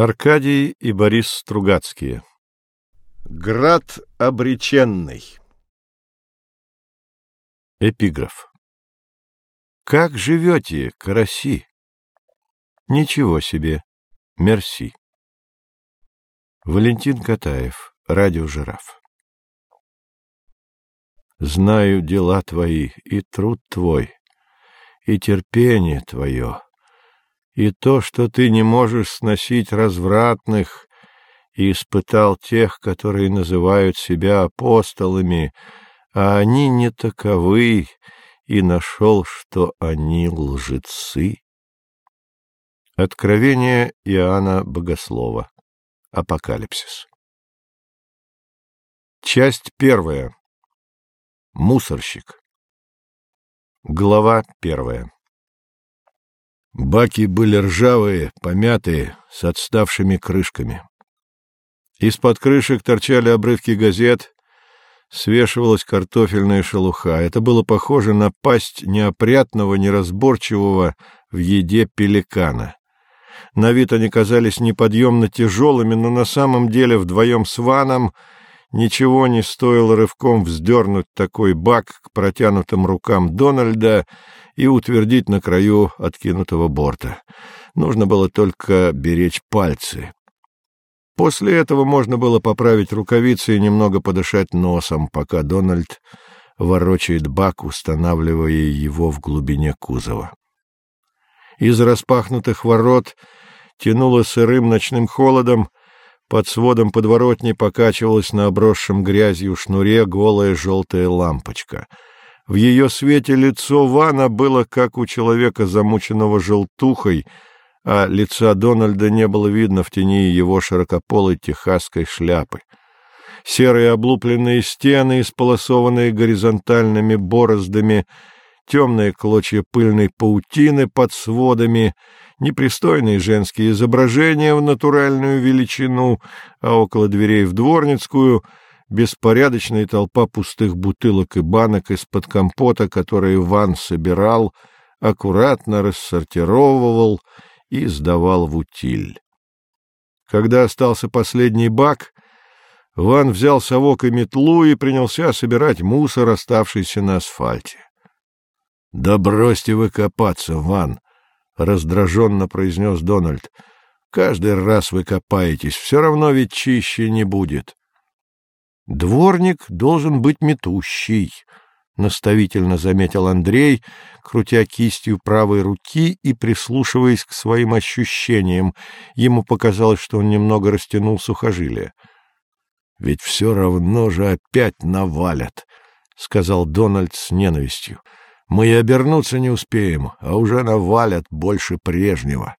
Аркадий и Борис Стругацкие Град обреченный Эпиграф Как живете, караси? Ничего себе, мерси. Валентин Катаев, радио «Жираф». Знаю дела твои и труд твой, и терпение твое, и то, что ты не можешь сносить развратных, и испытал тех, которые называют себя апостолами, а они не таковы, и нашел, что они лжецы. Откровение Иоанна Богослова. Апокалипсис. Часть первая. Мусорщик. Глава первая. Баки были ржавые, помятые, с отставшими крышками. Из-под крышек торчали обрывки газет, свешивалась картофельная шелуха. Это было похоже на пасть неопрятного, неразборчивого в еде пеликана. На вид они казались неподъемно тяжелыми, но на самом деле вдвоем с Ваном ничего не стоило рывком вздернуть такой бак к протянутым рукам Дональда и утвердить на краю откинутого борта. Нужно было только беречь пальцы. После этого можно было поправить рукавицы и немного подышать носом, пока Дональд ворочает бак, устанавливая его в глубине кузова. Из распахнутых ворот тянуло сырым ночным холодом, под сводом подворотни покачивалась на обросшем грязью шнуре голая желтая лампочка — в ее свете лицо Вана было как у человека, замученного желтухой, а лица Дональда не было видно в тени его широкополой техасской шляпы. Серые облупленные стены, исполосованные горизонтальными бороздами, темные клочья пыльной паутины под сводами, непристойные женские изображения в натуральную величину, а около дверей в дворницкую — беспорядочная толпа пустых бутылок и банок из-под компота, которые Ван собирал, аккуратно рассортировывал и сдавал в утиль. Когда остался последний бак, Ван взял совок и метлу и принялся собирать мусор, оставшийся на асфальте. — Да бросьте вы копаться, Ван! — раздраженно произнес Дональд. — Каждый раз вы копаетесь, все равно ведь чище не будет. Дворник должен быть метущий, — наставительно заметил Андрей, крутя кистью правой руки и прислушиваясь к своим ощущениям. Ему показалось, что он немного растянул сухожилие. — Ведь все равно же опять навалят, — сказал Дональд с ненавистью. — Мы и обернуться не успеем, а уже навалят больше прежнего.